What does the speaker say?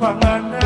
panganan.